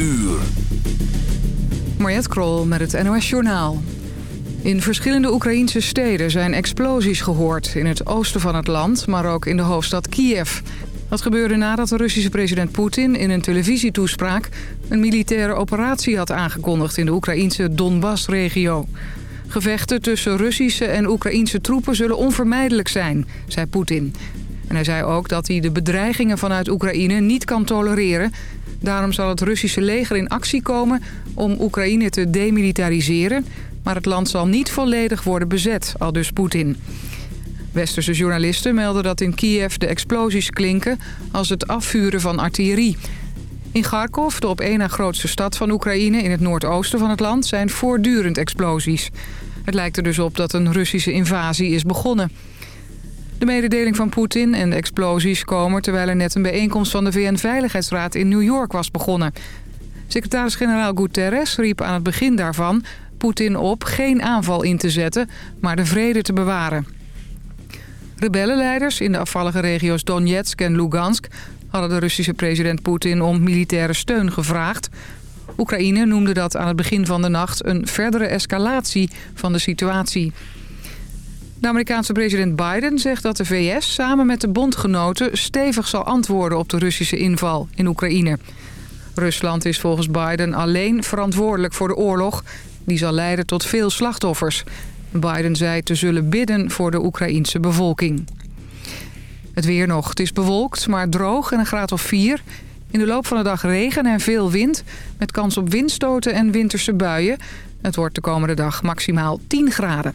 uur. Mariette Krol met het NOS Journaal. In verschillende Oekraïnse steden zijn explosies gehoord... in het oosten van het land, maar ook in de hoofdstad Kiev. Dat gebeurde nadat de Russische president Poetin in een televisietoespraak... een militaire operatie had aangekondigd in de Oekraïnse Donbass-regio. Gevechten tussen Russische en Oekraïnse troepen zullen onvermijdelijk zijn, zei Poetin. En hij zei ook dat hij de bedreigingen vanuit Oekraïne niet kan tolereren... Daarom zal het Russische leger in actie komen om Oekraïne te demilitariseren... maar het land zal niet volledig worden bezet, al dus Poetin. Westerse journalisten melden dat in Kiev de explosies klinken als het afvuren van artillerie. In Kharkov, de op één na grootste stad van Oekraïne in het noordoosten van het land, zijn voortdurend explosies. Het lijkt er dus op dat een Russische invasie is begonnen. De mededeling van Poetin en de explosies komen terwijl er net een bijeenkomst van de VN-veiligheidsraad in New York was begonnen. Secretaris-generaal Guterres riep aan het begin daarvan Poetin op geen aanval in te zetten, maar de vrede te bewaren. Rebellenleiders in de afvallige regio's Donetsk en Lugansk hadden de Russische president Poetin om militaire steun gevraagd. Oekraïne noemde dat aan het begin van de nacht een verdere escalatie van de situatie. De Amerikaanse president Biden zegt dat de VS samen met de bondgenoten stevig zal antwoorden op de Russische inval in Oekraïne. Rusland is volgens Biden alleen verantwoordelijk voor de oorlog. Die zal leiden tot veel slachtoffers. Biden zei te zullen bidden voor de Oekraïense bevolking. Het weer nog. Het is bewolkt, maar droog en een graad of 4. In de loop van de dag regen en veel wind. Met kans op windstoten en winterse buien. Het wordt de komende dag maximaal 10 graden.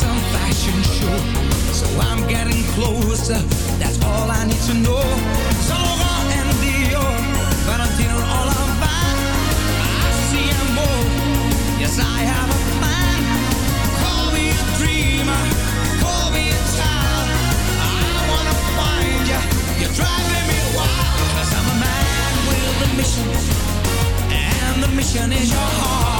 some fashion show. So I'm getting closer, that's all I need to know. Zara and Dior, Valentino all I'm fine. I see and more, yes I have a plan. Call me a dreamer, call me a child. I wanna find you, you're driving me wild. i I'm a man with a mission, and the mission is your heart.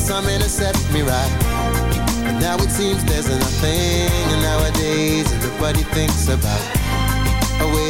some intercept me right. But now it seems there's nothing nowadays everybody thinks about. A way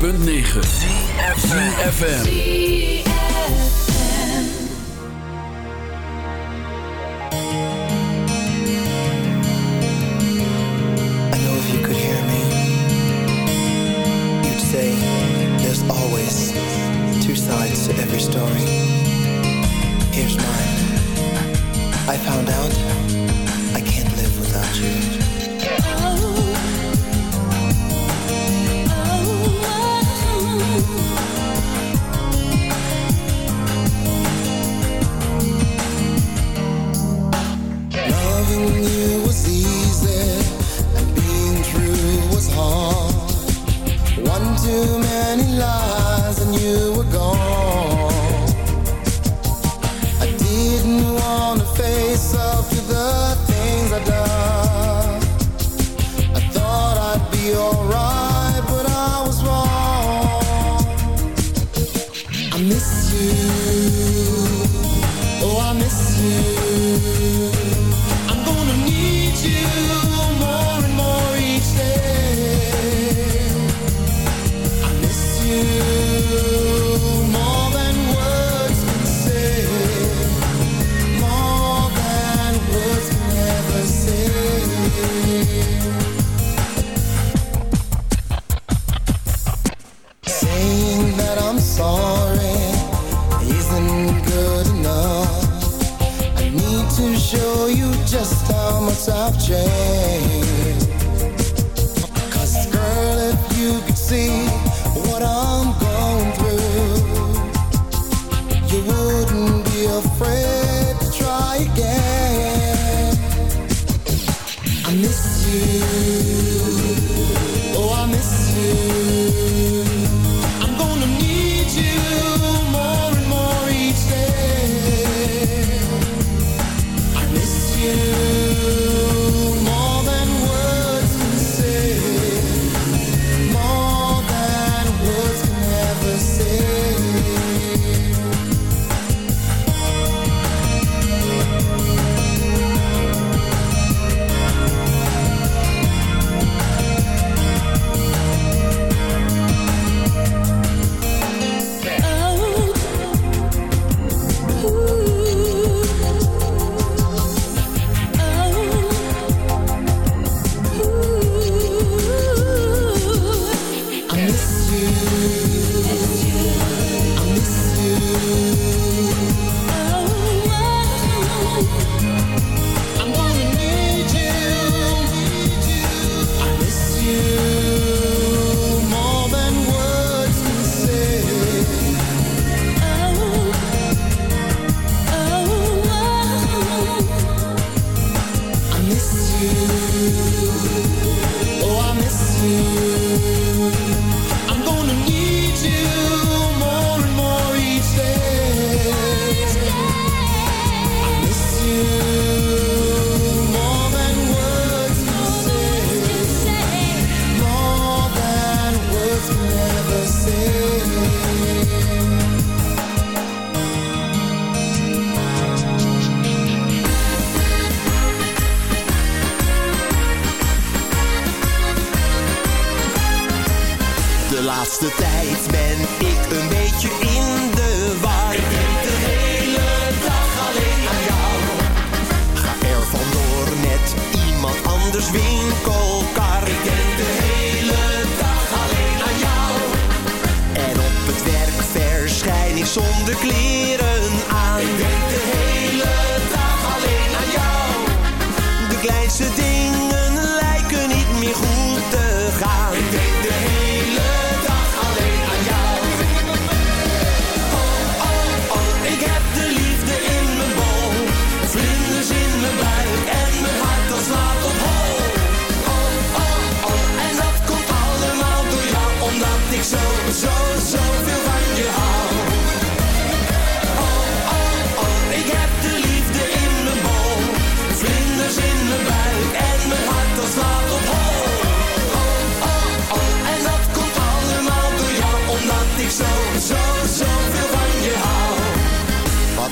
106.9 FM.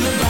the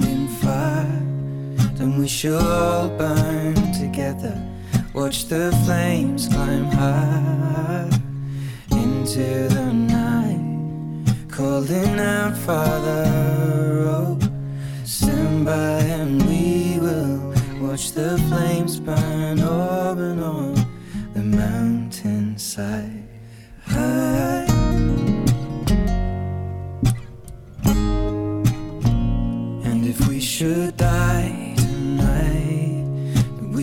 then we shall all burn together. Watch the flames climb high into the night, calling out, Father, oh, stand by and we will watch the flames burn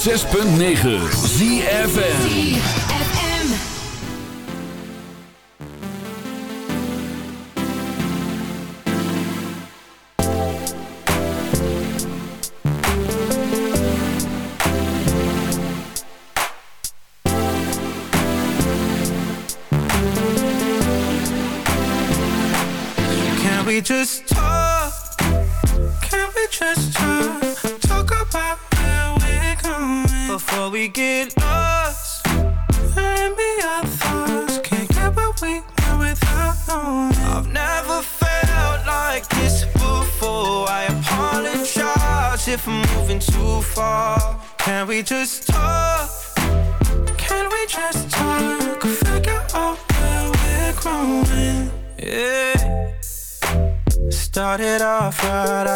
106.9 ZFN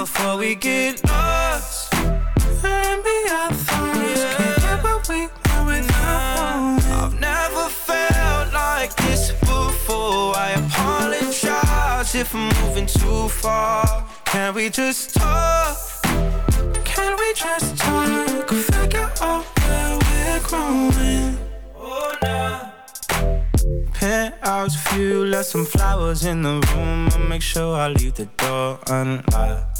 Before we get lost. And be our thoughts. Can't get what we want without I've never felt like this before. I apologize if I'm moving too far. Can we just talk? Can we just talk? Figure out where we're growing. Oh, nah. Penthouse view, left some flowers in the room. I'll make sure I leave the door unlocked.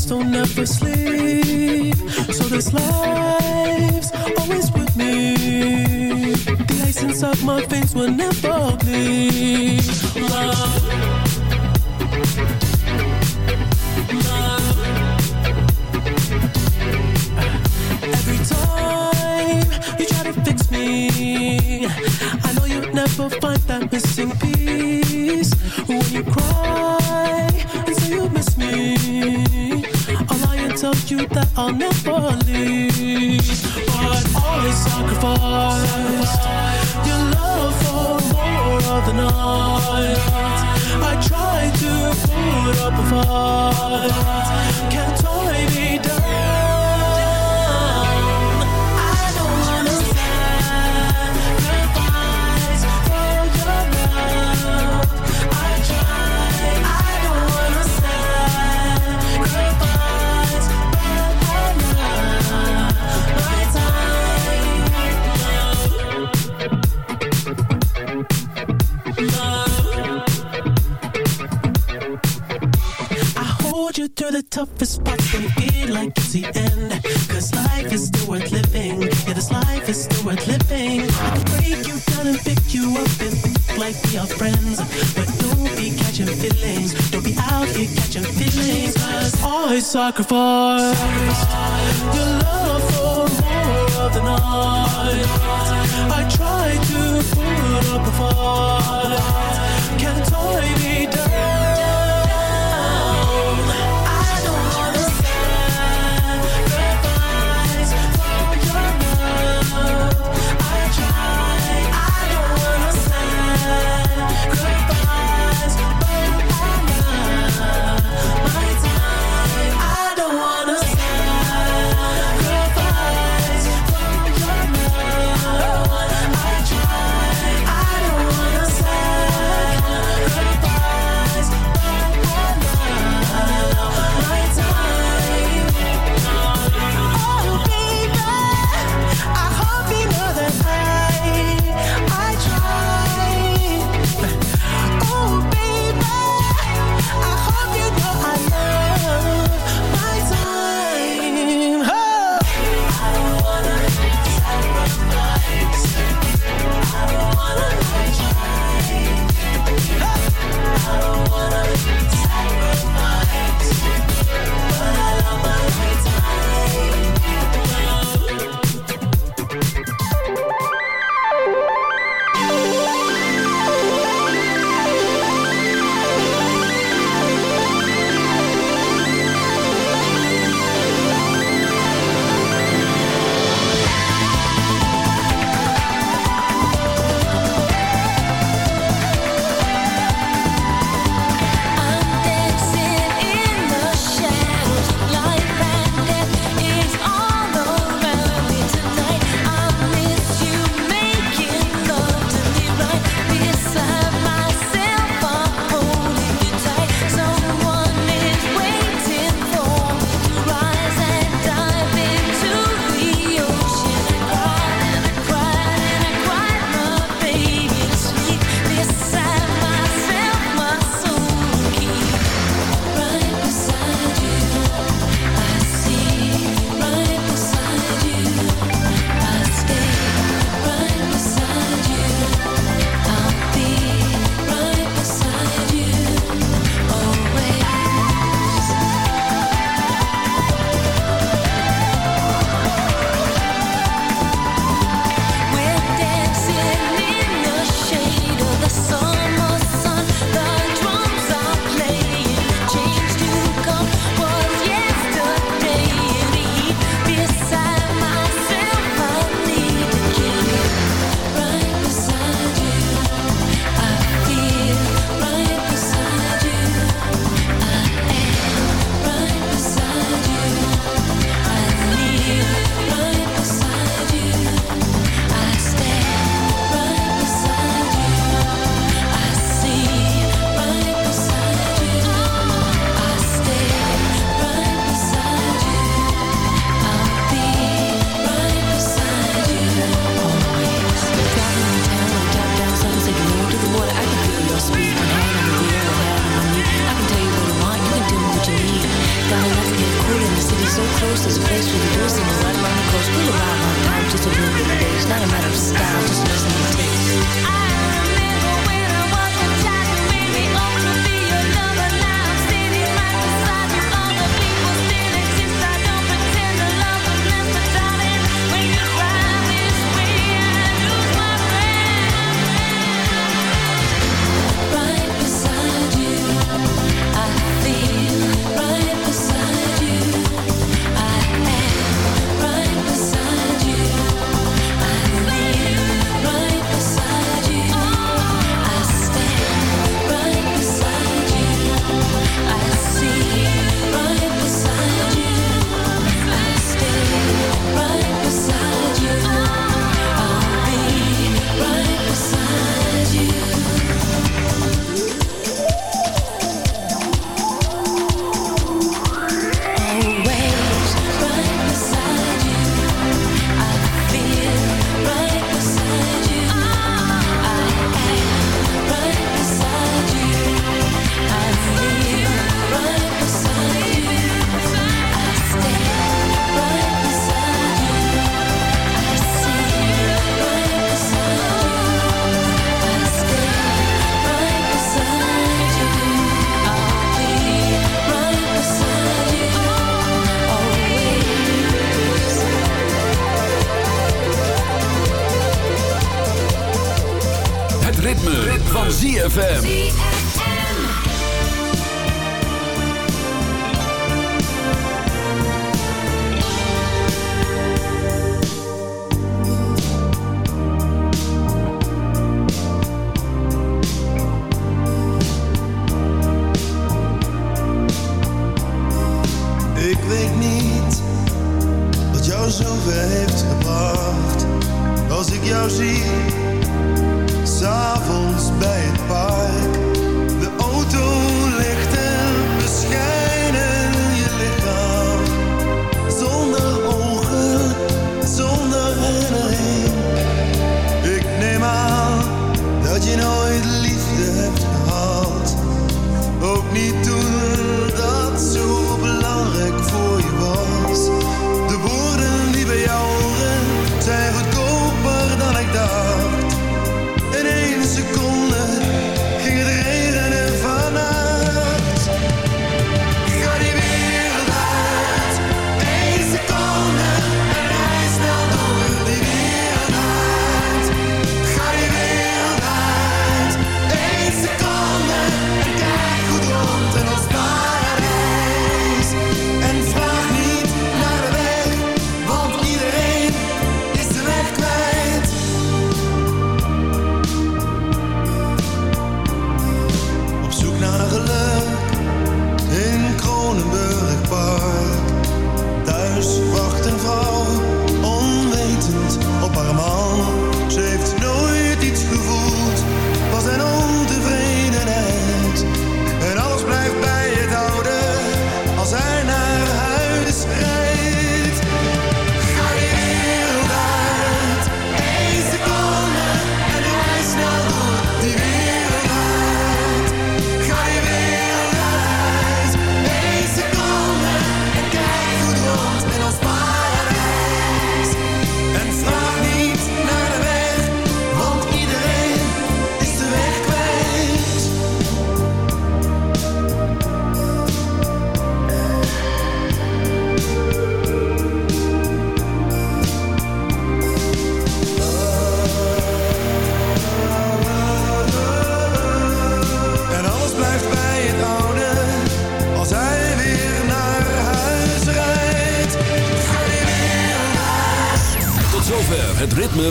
Nights don't ever sleep. So this life's always with me. The ice inside my veins will never put toughest when you feel like it's the end. Cause life is still worth living. Yeah, this life is still worth living. I can break you down and pick you up and think like we are friends. But don't be catching feelings. Don't be out here catching feelings. Cause I sacrifice your love for more of the night. I try to put up a fight.